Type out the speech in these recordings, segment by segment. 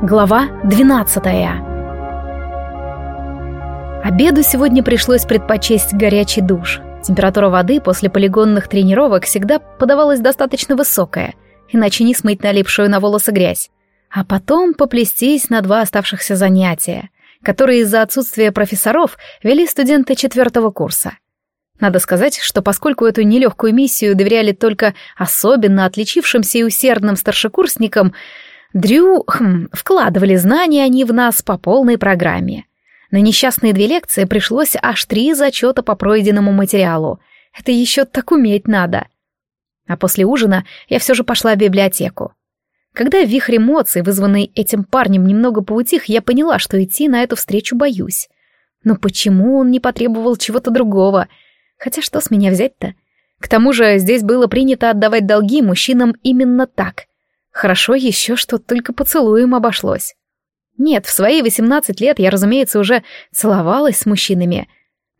Глава 12 Обеду сегодня пришлось предпочесть горячий душ. Температура воды после полигонных тренировок всегда подавалась достаточно высокая, иначе не смыть налипшую на волосы грязь. А потом поплестись на два оставшихся занятия, которые из-за отсутствия профессоров вели студенты четвертого курса. Надо сказать, что поскольку эту нелегкую миссию доверяли только особенно отличившимся и усердным старшекурсникам, Дрю хм, вкладывали знания они в нас по полной программе. На несчастные две лекции пришлось аж три зачета по пройденному материалу. Это еще так уметь надо. А после ужина я все же пошла в библиотеку. Когда вихрь эмоций, вызванный этим парнем, немного поутих, я поняла, что идти на эту встречу боюсь. Но почему он не потребовал чего-то другого? Хотя что с меня взять-то? К тому же здесь было принято отдавать долги мужчинам именно так. Хорошо еще, что только поцелуем обошлось. Нет, в свои 18 лет я, разумеется, уже целовалась с мужчинами.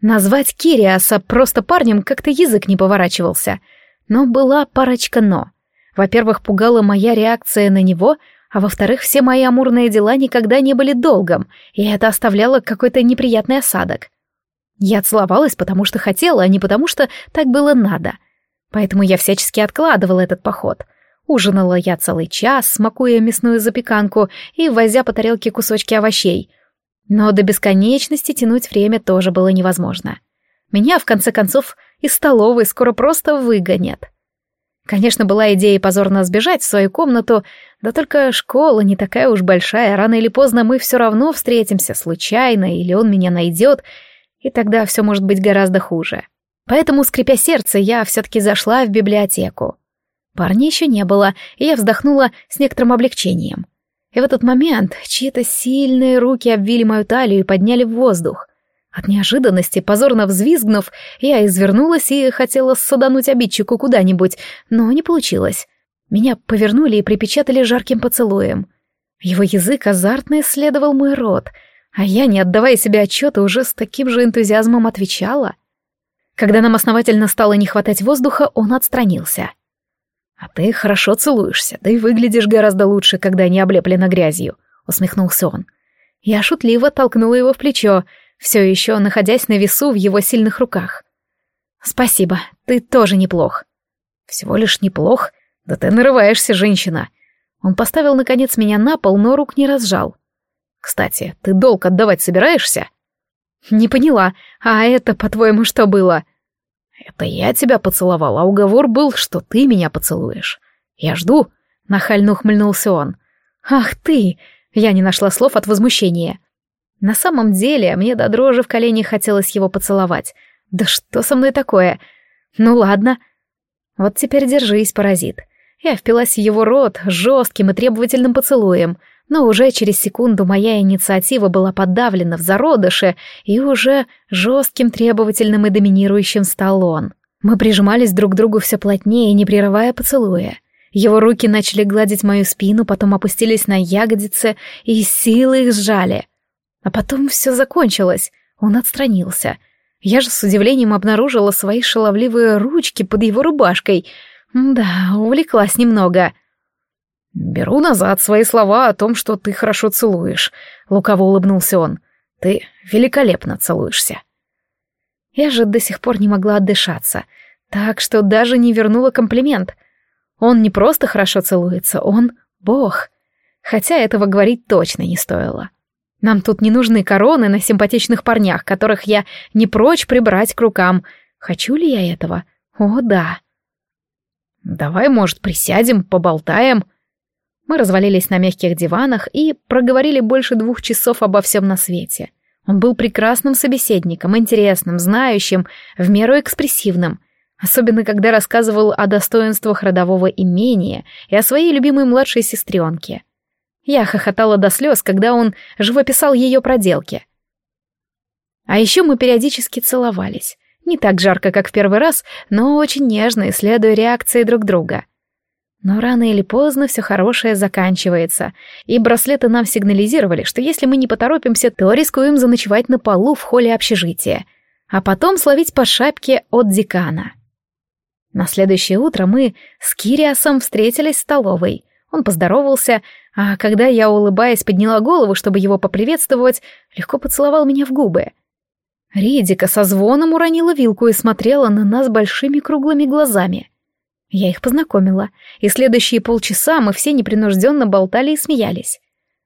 Назвать Кириаса просто парнем как-то язык не поворачивался. Но была парочка «но». Во-первых, пугала моя реакция на него, а во-вторых, все мои амурные дела никогда не были долгом, и это оставляло какой-то неприятный осадок. Я целовалась, потому что хотела, а не потому что так было надо. Поэтому я всячески откладывала этот поход — Ужинала я целый час, смакуя мясную запеканку и возя по тарелке кусочки овощей. Но до бесконечности тянуть время тоже было невозможно. Меня, в конце концов, из столовой скоро просто выгонят. Конечно, была идея позорно сбежать в свою комнату, да только школа не такая уж большая, рано или поздно мы все равно встретимся случайно, или он меня найдет, и тогда все может быть гораздо хуже. Поэтому, скрипя сердце, я все-таки зашла в библиотеку. Парня еще не было, и я вздохнула с некоторым облегчением. И в этот момент чьи-то сильные руки обвили мою талию и подняли в воздух. От неожиданности, позорно взвизгнув, я извернулась и хотела садануть обидчику куда-нибудь, но не получилось. Меня повернули и припечатали жарким поцелуем. Его язык азартно исследовал мой рот, а я, не отдавая себе отчета, уже с таким же энтузиазмом отвечала. Когда нам основательно стало не хватать воздуха, он отстранился. «А ты хорошо целуешься, да и выглядишь гораздо лучше, когда не облеплена грязью», — усмехнулся он. Я шутливо толкнула его в плечо, все еще находясь на весу в его сильных руках. «Спасибо, ты тоже неплох». «Всего лишь неплох? Да ты нарываешься, женщина». Он поставил, наконец, меня на пол, но рук не разжал. «Кстати, ты долг отдавать собираешься?» «Не поняла. А это, по-твоему, что было?» Это я тебя поцеловал, а уговор был, что ты меня поцелуешь. Я жду, нахально ухмыльнулся он. Ах ты! Я не нашла слов от возмущения. На самом деле, мне до дрожи в колене хотелось его поцеловать. Да что со мной такое? Ну ладно. Вот теперь держись, паразит. Я впилась в его рот жестким и требовательным поцелуем, но уже через секунду моя инициатива была подавлена в зародыше, и уже жестким, требовательным и доминирующим стал он. Мы прижимались друг к другу все плотнее, не прерывая поцелуя. Его руки начали гладить мою спину, потом опустились на ягодицы и силой их сжали. А потом все закончилось. Он отстранился. Я же с удивлением обнаружила свои шаловливые ручки под его рубашкой. Да, увлеклась немного. — «Беру назад свои слова о том, что ты хорошо целуешь», — лукаво улыбнулся он. «Ты великолепно целуешься». Я же до сих пор не могла отдышаться, так что даже не вернула комплимент. Он не просто хорошо целуется, он — бог. Хотя этого говорить точно не стоило. Нам тут не нужны короны на симпатичных парнях, которых я не прочь прибрать к рукам. Хочу ли я этого? О, да. «Давай, может, присядем, поболтаем?» Мы развалились на мягких диванах и проговорили больше двух часов обо всем на свете. Он был прекрасным собеседником, интересным, знающим, в меру экспрессивным, особенно когда рассказывал о достоинствах родового имения и о своей любимой младшей сестренке. Я хохотала до слез, когда он живописал ее проделки. А еще мы периодически целовались. Не так жарко, как в первый раз, но очень нежно, исследуя реакции друг друга — но рано или поздно все хорошее заканчивается, и браслеты нам сигнализировали, что если мы не поторопимся, то рискуем заночевать на полу в холле общежития, а потом словить по шапке от декана. На следующее утро мы с Кириасом встретились в столовой. Он поздоровался, А когда я, улыбаясь, подняла голову, чтобы его поприветствовать, легко поцеловал меня в губы. Ридика со звоном уронила вилку и смотрела на нас большими круглыми глазами. Я их познакомила, и следующие полчаса мы все непринужденно болтали и смеялись.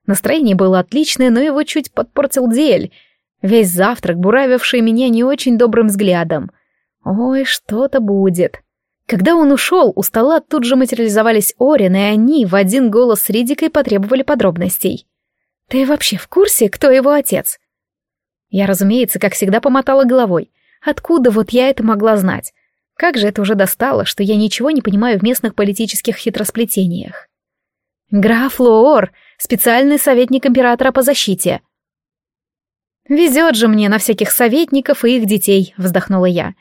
Настроение было отличное, но его чуть подпортил Диэль, весь завтрак буравивший меня не очень добрым взглядом. Ой, что-то будет. Когда он ушел, у стола тут же материализовались Орин, и они в один голос с Ридикой потребовали подробностей. «Ты вообще в курсе, кто его отец?» Я, разумеется, как всегда помотала головой. Откуда вот я это могла знать? Как же это уже достало, что я ничего не понимаю в местных политических хитросплетениях? Граф Лоор, специальный советник императора по защите. «Везет же мне на всяких советников и их детей», — вздохнула я.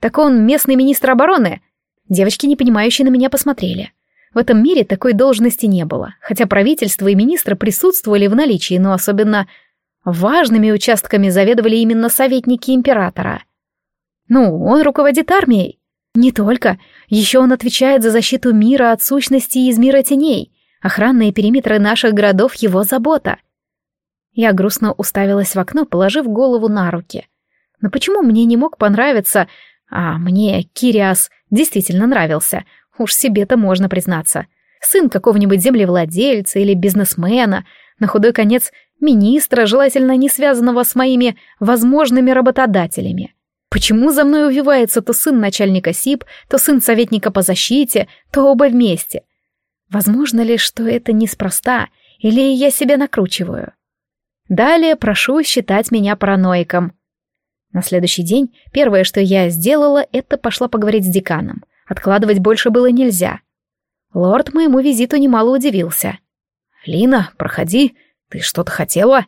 «Так он местный министр обороны?» Девочки, непонимающие на меня, посмотрели. В этом мире такой должности не было, хотя правительство и министры присутствовали в наличии, но особенно важными участками заведовали именно советники императора. Ну, он руководит армией. Не только. Еще он отвечает за защиту мира от сущностей из мира теней. Охранные периметры наших городов — его забота. Я грустно уставилась в окно, положив голову на руки. Но почему мне не мог понравиться... А мне Кириас действительно нравился. Уж себе-то можно признаться. Сын какого-нибудь землевладельца или бизнесмена, на худой конец министра, желательно не связанного с моими возможными работодателями. Почему за мной увивается то сын начальника СИП, то сын советника по защите, то оба вместе? Возможно ли, что это неспроста, или я себя накручиваю? Далее прошу считать меня параноиком. На следующий день первое, что я сделала, это пошла поговорить с деканом. Откладывать больше было нельзя. Лорд моему визиту немало удивился. «Лина, проходи, ты что-то хотела?»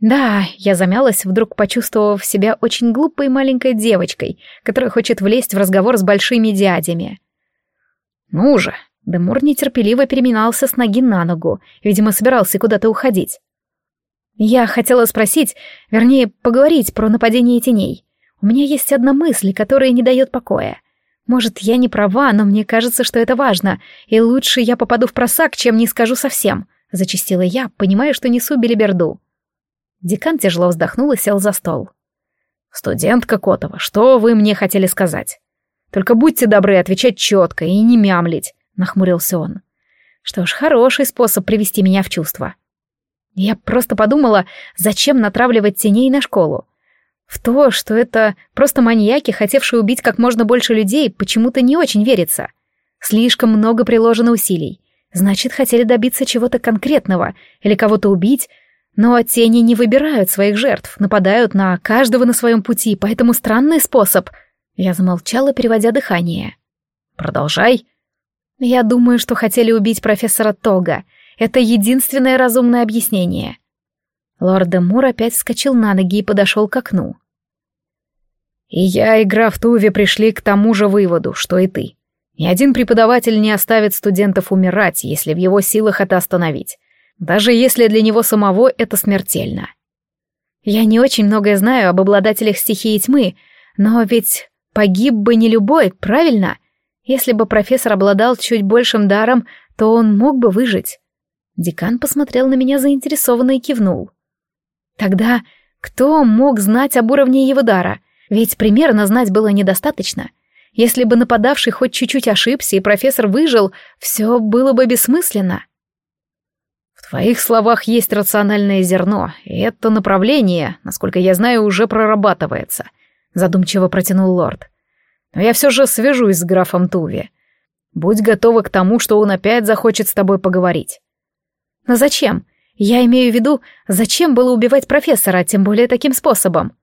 Да, я замялась, вдруг почувствовав себя очень глупой маленькой девочкой, которая хочет влезть в разговор с большими дядями. «Ну же!» Демур нетерпеливо переминался с ноги на ногу, видимо, собирался куда-то уходить. Я хотела спросить, вернее, поговорить про нападение теней. У меня есть одна мысль, которая не дает покоя. Может, я не права, но мне кажется, что это важно, и лучше я попаду в просак, чем не скажу совсем», — зачастила я, понимая, что несу белиберду. Декан тяжело вздохнул и сел за стол. «Студентка Котова, что вы мне хотели сказать? Только будьте добры отвечать четко и не мямлить», — нахмурился он. «Что ж, хороший способ привести меня в чувство». Я просто подумала, зачем натравливать теней на школу. В то, что это просто маньяки, хотевшие убить как можно больше людей, почему-то не очень верится. Слишком много приложено усилий. Значит, хотели добиться чего-то конкретного или кого-то убить, но тени не выбирают своих жертв, нападают на каждого на своем пути, поэтому странный способ. Я замолчала, переводя дыхание. «Продолжай». Я думаю, что хотели убить профессора Тога. Это единственное разумное объяснение. Лорд Демур опять вскочил на ноги и подошел к окну. И я, и граф Туви пришли к тому же выводу, что и ты. Ни один преподаватель не оставит студентов умирать, если в его силах это остановить даже если для него самого это смертельно. Я не очень многое знаю об обладателях стихии тьмы, но ведь погиб бы не любой, правильно? Если бы профессор обладал чуть большим даром, то он мог бы выжить. Декан посмотрел на меня заинтересованно и кивнул. Тогда кто мог знать об уровне его дара? Ведь примерно знать было недостаточно. Если бы нападавший хоть чуть-чуть ошибся и профессор выжил, все было бы бессмысленно. Твоих словах есть рациональное зерно, и это направление, насколько я знаю, уже прорабатывается, задумчиво протянул лорд. Но я все же свяжусь с графом Туви. Будь готова к тому, что он опять захочет с тобой поговорить. Но зачем? Я имею в виду, зачем было убивать профессора, тем более таким способом?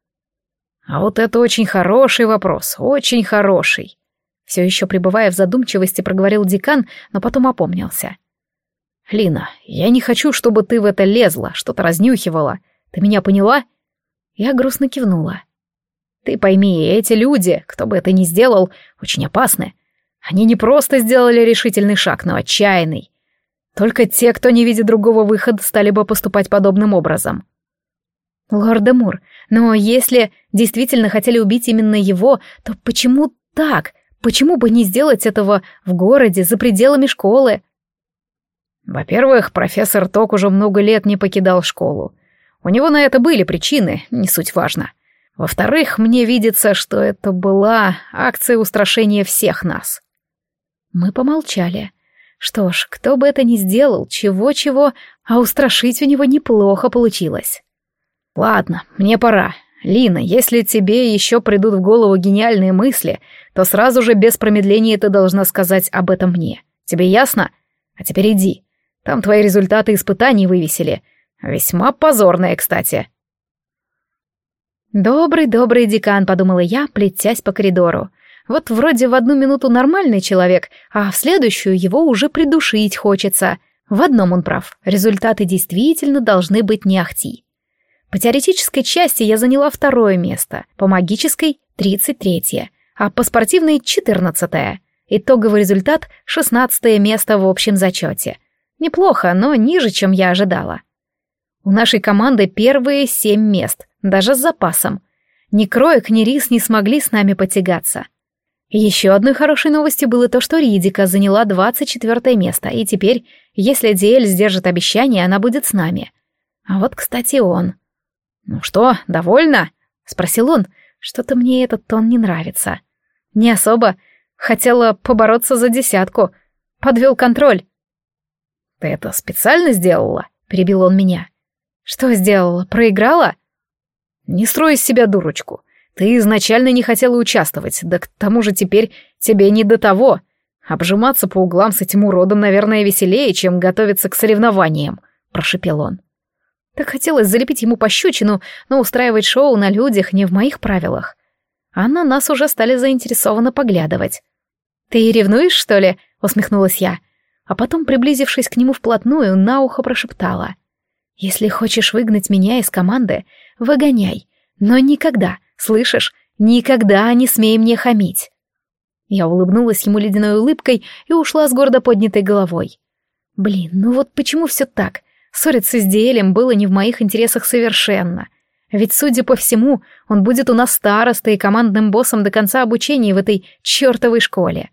А вот это очень хороший вопрос, очень хороший. Все еще пребывая в задумчивости, проговорил декан, но потом опомнился. «Лина, я не хочу, чтобы ты в это лезла, что-то разнюхивала. Ты меня поняла?» Я грустно кивнула. «Ты пойми, эти люди, кто бы это ни сделал, очень опасны. Они не просто сделали решительный шаг, но отчаянный. Только те, кто не видит другого выхода, стали бы поступать подобным образом». «Лорд Демур, но если действительно хотели убить именно его, то почему так? Почему бы не сделать этого в городе, за пределами школы?» Во-первых, профессор Ток уже много лет не покидал школу. У него на это были причины, не суть важно. Во-вторых, мне видится, что это была акция устрашения всех нас. Мы помолчали. Что ж, кто бы это ни сделал, чего-чего, а устрашить у него неплохо получилось. Ладно, мне пора. Лина, если тебе еще придут в голову гениальные мысли, то сразу же без промедления ты должна сказать об этом мне. Тебе ясно? А теперь иди. Там твои результаты испытаний вывесили. Весьма позорные, кстати. «Добрый-добрый декан», — подумала я, плетясь по коридору. «Вот вроде в одну минуту нормальный человек, а в следующую его уже придушить хочется. В одном он прав, результаты действительно должны быть не ахти». По теоретической части я заняла второе место, по магической — тридцать третье, а по спортивной — четырнадцатое. Итоговый результат — шестнадцатое место в общем зачете. Неплохо, но ниже, чем я ожидала. У нашей команды первые семь мест, даже с запасом. Ни Кроек, ни Рис не смогли с нами потягаться. Еще одной хорошей новостью было то, что Ридика заняла 24 место, и теперь, если Диэль сдержит обещание, она будет с нами. А вот, кстати, он. «Ну что, довольна?» — спросил он. «Что-то мне этот тон не нравится». «Не особо. Хотела побороться за десятку. Подвел контроль». «Ты это специально сделала?» — перебил он меня. «Что сделала? Проиграла?» Не строй из себя дурочку. Ты изначально не хотела участвовать, да к тому же теперь тебе не до того. Обжиматься по углам с этим уродом, наверное, веселее, чем готовиться к соревнованиям», — прошепел он. Так хотелось залепить ему пощечину, но устраивать шоу на людях не в моих правилах. А на нас уже стали заинтересованно поглядывать. «Ты ревнуешь, что ли?» — усмехнулась я. А потом, приблизившись к нему вплотную, на ухо прошептала — если хочешь выгнать меня из команды, выгоняй. Но никогда, слышишь, никогда не смей мне хамить. Я улыбнулась ему ледяной улыбкой и ушла с гордо поднятой головой. Блин, ну вот почему все так? Ссориться с Диэлем было не в моих интересах совершенно. Ведь, судя по всему, он будет у нас старостой и командным боссом до конца обучения в этой чертовой школе.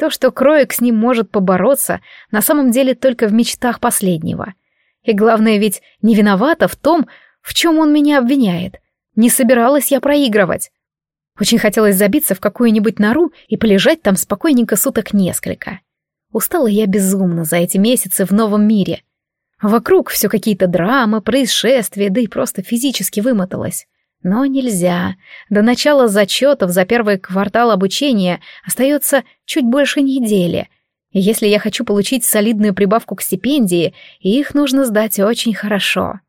То, что Кроек с ним может побороться, на самом деле только в мечтах последнего. И главное ведь не виновата в том, в чем он меня обвиняет. Не собиралась я проигрывать. Очень хотелось забиться в какую-нибудь нору и полежать там спокойненько суток несколько. Устала я безумно за эти месяцы в новом мире. Вокруг все какие-то драмы, происшествия, да и просто физически вымоталась. Но нельзя. До начала зачетов за первый квартал обучения остается чуть больше недели — если я хочу получить солидную прибавку к стипендии, их нужно сдать очень хорошо.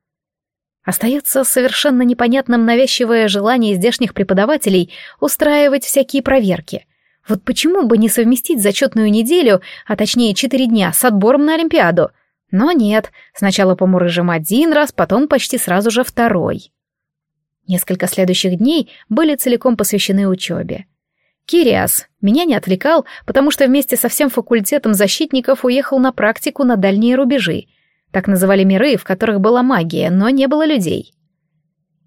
Остается совершенно непонятным навязчивое желание здешних преподавателей устраивать всякие проверки. Вот почему бы не совместить зачетную неделю, а точнее четыре дня, с отбором на Олимпиаду? Но нет, сначала помурыжим один раз, потом почти сразу же второй. Несколько следующих дней были целиком посвящены учебе. Кириас меня не отвлекал, потому что вместе со всем факультетом защитников уехал на практику на дальние рубежи. Так называли миры, в которых была магия, но не было людей.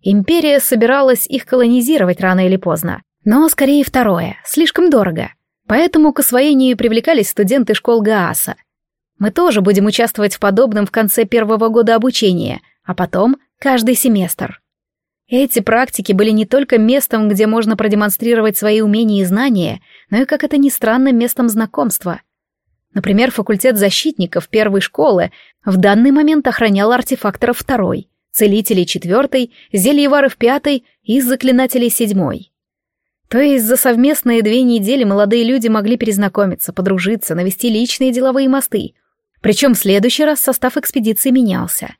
Империя собиралась их колонизировать рано или поздно. Но скорее второе, слишком дорого. Поэтому к освоению привлекались студенты школ Гааса. Мы тоже будем участвовать в подобном в конце первого года обучения, а потом каждый семестр. Эти практики были не только местом, где можно продемонстрировать свои умения и знания, но и, как это ни странно, местом знакомства. Например, факультет защитников первой школы в данный момент охранял артефакторов второй, целителей четвертой, зельеваров пятой и заклинателей седьмой. То есть за совместные две недели молодые люди могли перезнакомиться, подружиться, навести личные деловые мосты. Причем в следующий раз состав экспедиции менялся.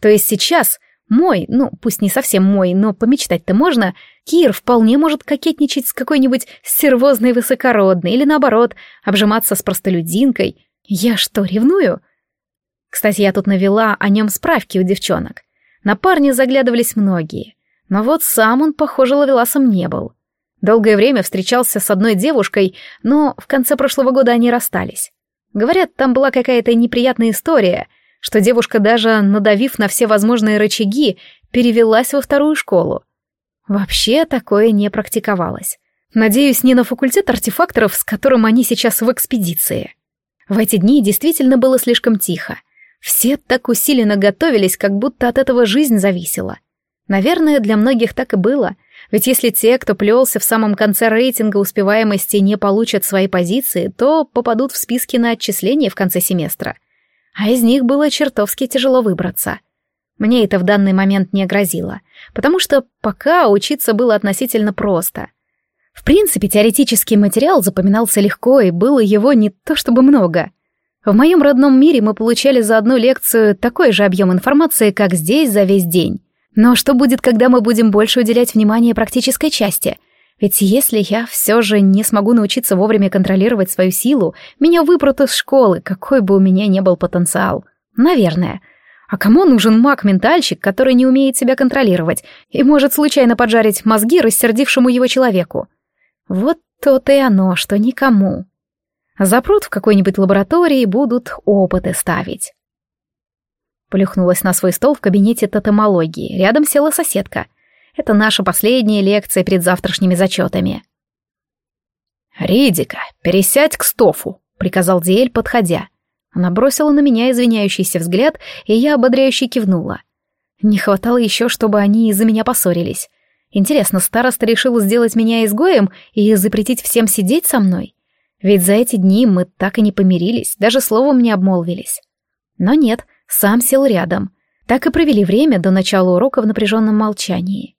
То есть сейчас мой, ну, пусть не совсем мой, но помечтать-то можно, Кир вполне может кокетничать с какой-нибудь стервозной высокородной или, наоборот, обжиматься с простолюдинкой. Я что, ревную? Кстати, я тут навела о нем справки у девчонок. На парня заглядывались многие. Но вот сам он, похоже, ловеласом не был. Долгое время встречался с одной девушкой, но в конце прошлого года они расстались. Говорят, там была какая-то неприятная история — что девушка, даже надавив на все возможные рычаги, перевелась во вторую школу. Вообще такое не практиковалось. Надеюсь, не на факультет артефакторов, с которым они сейчас в экспедиции. В эти дни действительно было слишком тихо. Все так усиленно готовились, как будто от этого жизнь зависела. Наверное, для многих так и было, ведь если те, кто плелся в самом конце рейтинга успеваемости, не получат свои позиции, то попадут в списки на отчисление в конце семестра. А из них было чертовски тяжело выбраться. Мне это в данный момент не грозило, потому что пока учиться было относительно просто. В принципе, теоретический материал запоминался легко, и было его не то чтобы много. В моем родном мире мы получали за одну лекцию такой же объем информации, как здесь за весь день. Но что будет, когда мы будем больше уделять внимание практической части? Ведь если я все же не смогу научиться вовремя контролировать свою силу, меня выпрут из школы, какой бы у меня ни был потенциал. Наверное. А кому нужен маг-ментальщик, который не умеет себя контролировать и может случайно поджарить мозги рассердившему его человеку? Вот то-то и оно, что никому. Запрут в какой-нибудь лаборатории будут опыты ставить. Плюхнулась на свой стол в кабинете тотемологии. Рядом села соседка. Это наша последняя лекция перед завтрашними зачетами. «Ридика, пересядь к стофу», — приказал Диэль, подходя. Она бросила на меня извиняющийся взгляд, и я ободряюще кивнула. Не хватало еще, чтобы они из-за меня поссорились. Интересно, староста решил сделать меня изгоем и запретить всем сидеть со мной? Ведь за эти дни мы так и не помирились, даже словом не обмолвились. Но нет, сам сел рядом. Так и провели время до начала урока в напряженном молчании.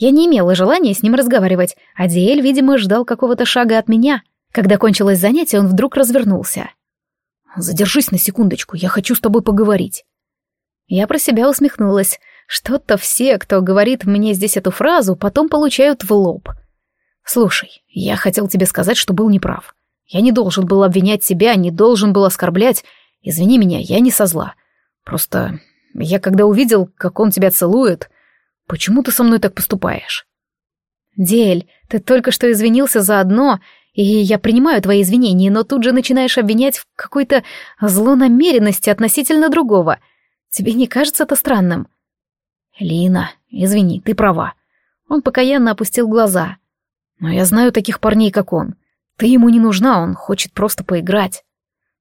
Я не имела желания с ним разговаривать, а Диэль, видимо, ждал какого-то шага от меня. Когда кончилось занятие, он вдруг развернулся. «Задержись на секундочку, я хочу с тобой поговорить». Я про себя усмехнулась. Что-то все, кто говорит мне здесь эту фразу, потом получают в лоб. «Слушай, я хотел тебе сказать, что был неправ. Я не должен был обвинять себя, не должен был оскорблять. Извини меня, я не со зла. Просто я когда увидел, как он тебя целует, почему ты со мной так поступаешь? Дель, ты только что извинился за одно, и я принимаю твои извинения, но тут же начинаешь обвинять в какой-то злонамеренности относительно другого. Тебе не кажется это странным? Лина, извини, ты права. Он покаянно опустил глаза. Но я знаю таких парней, как он. Ты ему не нужна, он хочет просто поиграть.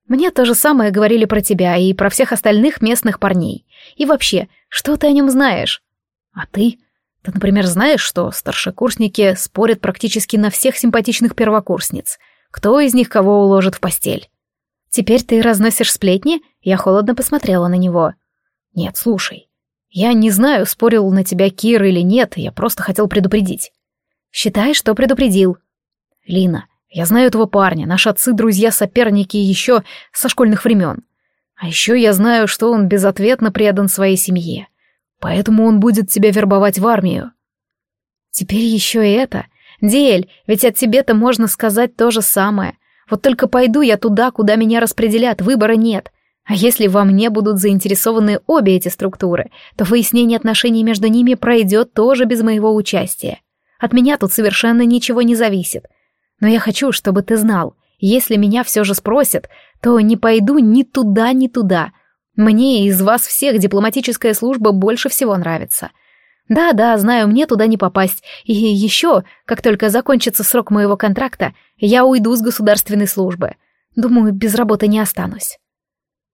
Мне то же самое говорили про тебя и про всех остальных местных парней. И вообще, что ты о нем знаешь? А ты? Ты, например, знаешь, что старшекурсники спорят практически на всех симпатичных первокурсниц. Кто из них кого уложит в постель? Теперь ты разносишь сплетни? Я холодно посмотрела на него. Нет, слушай. Я не знаю, спорил на тебя Кир или нет, я просто хотел предупредить. Считай, что предупредил. Лина, я знаю этого парня, наши отцы друзья-соперники еще со школьных времен. А еще я знаю, что он безответно предан своей семье. Поэтому он будет тебя вербовать в армию. Теперь еще и это. Диэль, ведь от тебе-то можно сказать то же самое. Вот только пойду я туда, куда меня распределят, выбора нет. А если во мне будут заинтересованы обе эти структуры, то выяснение отношений между ними пройдет тоже без моего участия. От меня тут совершенно ничего не зависит. Но я хочу, чтобы ты знал, если меня все же спросят, то не пойду ни туда, ни туда. Мне из вас всех дипломатическая служба больше всего нравится. Да-да, знаю, мне туда не попасть. И еще, как только закончится срок моего контракта, я уйду с государственной службы. Думаю, без работы не останусь.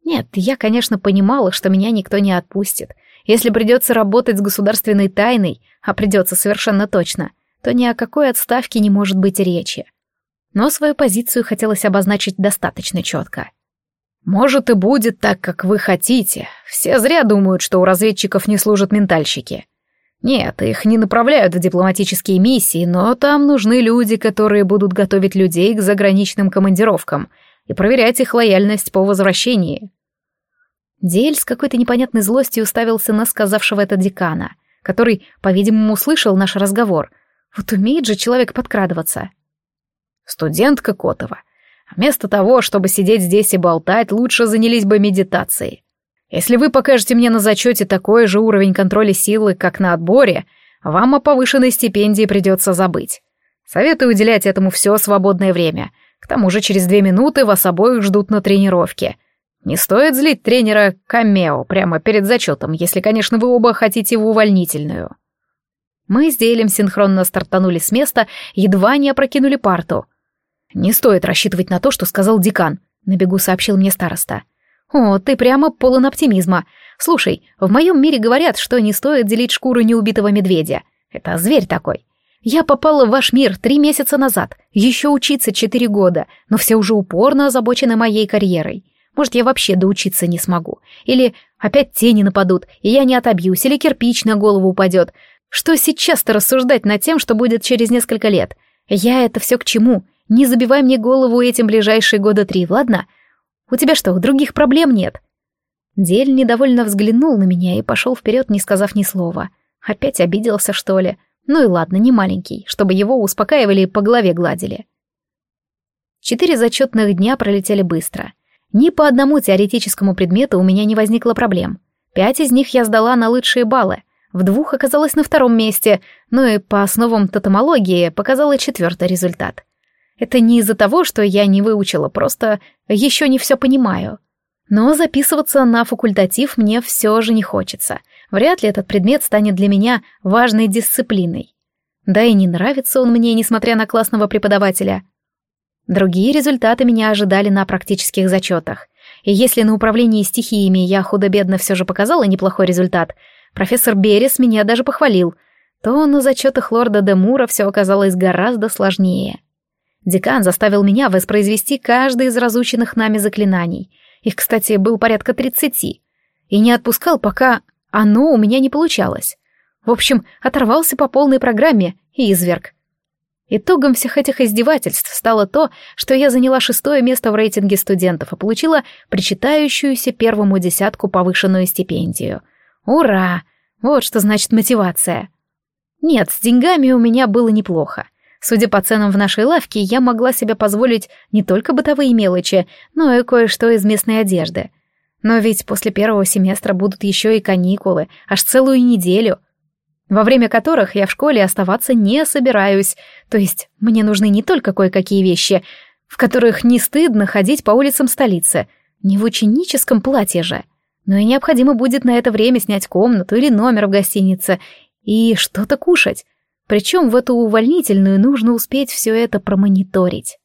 Нет, я, конечно, понимала, что меня никто не отпустит. Если придется работать с государственной тайной, а придется совершенно точно, то ни о какой отставке не может быть речи но свою позицию хотелось обозначить достаточно четко. «Может и будет так, как вы хотите. Все зря думают, что у разведчиков не служат ментальщики. Нет, их не направляют в дипломатические миссии, но там нужны люди, которые будут готовить людей к заграничным командировкам и проверять их лояльность по возвращении». Дель с какой-то непонятной злостью уставился на сказавшего это декана, который, по-видимому, услышал наш разговор. Вот умеет же человек подкрадываться. Студентка Котова. Вместо того, чтобы сидеть здесь и болтать, лучше занялись бы медитацией. Если вы покажете мне на зачете такой же уровень контроля силы, как на отборе, вам о повышенной стипендии придется забыть. Советую уделять этому все свободное время. К тому же через две минуты вас обоих ждут на тренировке. Не стоит злить тренера Камео прямо перед зачетом, если, конечно, вы оба хотите в увольнительную. Мы с Делем синхронно стартанули с места, едва не опрокинули парту — «Не стоит рассчитывать на то, что сказал декан», — на бегу сообщил мне староста. «О, ты прямо полон оптимизма. Слушай, в моем мире говорят, что не стоит делить шкуру неубитого медведя. Это зверь такой. Я попала в ваш мир три месяца назад, еще учиться четыре года, но все уже упорно озабочены моей карьерой. Может, я вообще доучиться не смогу. Или опять тени нападут, и я не отобьюсь, или кирпич на голову упадет. Что сейчас-то рассуждать над тем, что будет через несколько лет? Я это все к чему? Не забивай мне голову этим ближайшие года три, ладно? У тебя что, других проблем нет?» Дель недовольно взглянул на меня и пошел вперед, не сказав ни слова. Опять обиделся, что ли? Ну и ладно, не маленький, чтобы его успокаивали и по голове гладили. Четыре зачетных дня пролетели быстро. Ни по одному теоретическому предмету у меня не возникло проблем. Пять из них я сдала на лучшие баллы, в двух оказалась на втором месте, ну и по основам тотомологии показала четвертый результат. Это не из-за того, что я не выучила, просто еще не все понимаю. Но записываться на факультатив мне все же не хочется. Вряд ли этот предмет станет для меня важной дисциплиной. Да и не нравится он мне, несмотря на классного преподавателя. Другие результаты меня ожидали на практических зачетах. И если на управлении стихиями я худо-бедно все же показала неплохой результат, профессор Берес меня даже похвалил, то на зачетах лорда Демура все оказалось гораздо сложнее. Декан заставил меня воспроизвести каждый из разученных нами заклинаний. Их, кстати, был порядка тридцати. И не отпускал, пока оно у меня не получалось. В общем, оторвался по полной программе и изверг. Итогом всех этих издевательств стало то, что я заняла шестое место в рейтинге студентов и получила причитающуюся первому десятку повышенную стипендию. Ура! Вот что значит мотивация. Нет, с деньгами у меня было неплохо. Судя по ценам в нашей лавке, я могла себе позволить не только бытовые мелочи, но и кое-что из местной одежды. Но ведь после первого семестра будут еще и каникулы, аж целую неделю во время которых я в школе оставаться не собираюсь, то есть мне нужны не только кое-какие вещи, в которых не стыдно ходить по улицам столицы, не в ученическом платье же, но и необходимо будет на это время снять комнату или номер в гостинице и что-то кушать. Причем в эту увольнительную нужно успеть все это промониторить.